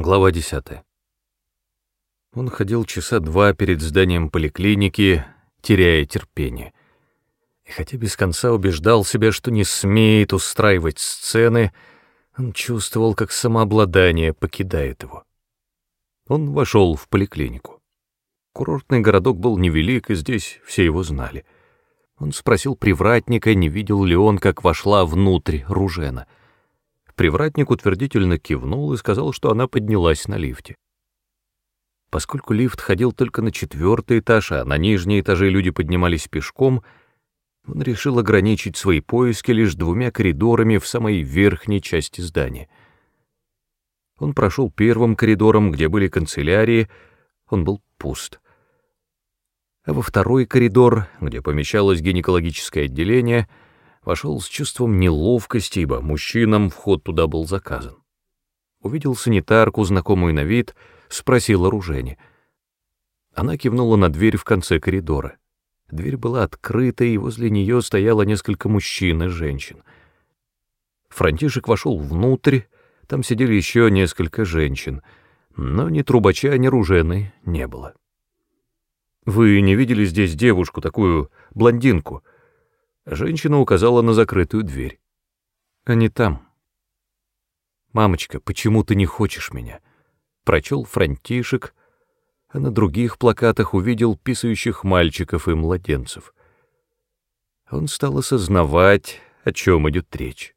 Глава 10. Он ходил часа два перед зданием поликлиники, теряя терпение. И хотя без конца убеждал себя, что не смеет устраивать сцены, он чувствовал, как самообладание покидает его. Он вошел в поликлинику. Курортный городок был невелик, и здесь все его знали. Он спросил привратника, не видел ли он, как вошла внутрь Ружена — Привратник утвердительно кивнул и сказал, что она поднялась на лифте. Поскольку лифт ходил только на четвертый этаж, а на нижние этажи люди поднимались пешком, он решил ограничить свои поиски лишь двумя коридорами в самой верхней части здания. Он прошел первым коридором, где были канцелярии, он был пуст. А во второй коридор, где помещалось гинекологическое отделение — вошел с чувством неловкости, ибо мужчинам вход туда был заказан. Увидел санитарку, знакомую на вид, спросил о Ружене. Она кивнула на дверь в конце коридора. Дверь была открыта, и возле нее стояло несколько мужчин и женщин. Франтишек вошел внутрь, там сидели еще несколько женщин, но ни трубача, ни ружены не было. «Вы не видели здесь девушку, такую блондинку?» Женщина указала на закрытую дверь. «Они там». «Мамочка, почему ты не хочешь меня?» Прочел Франтишек, а на других плакатах увидел писающих мальчиков и младенцев. Он стал осознавать, о чем идет речь.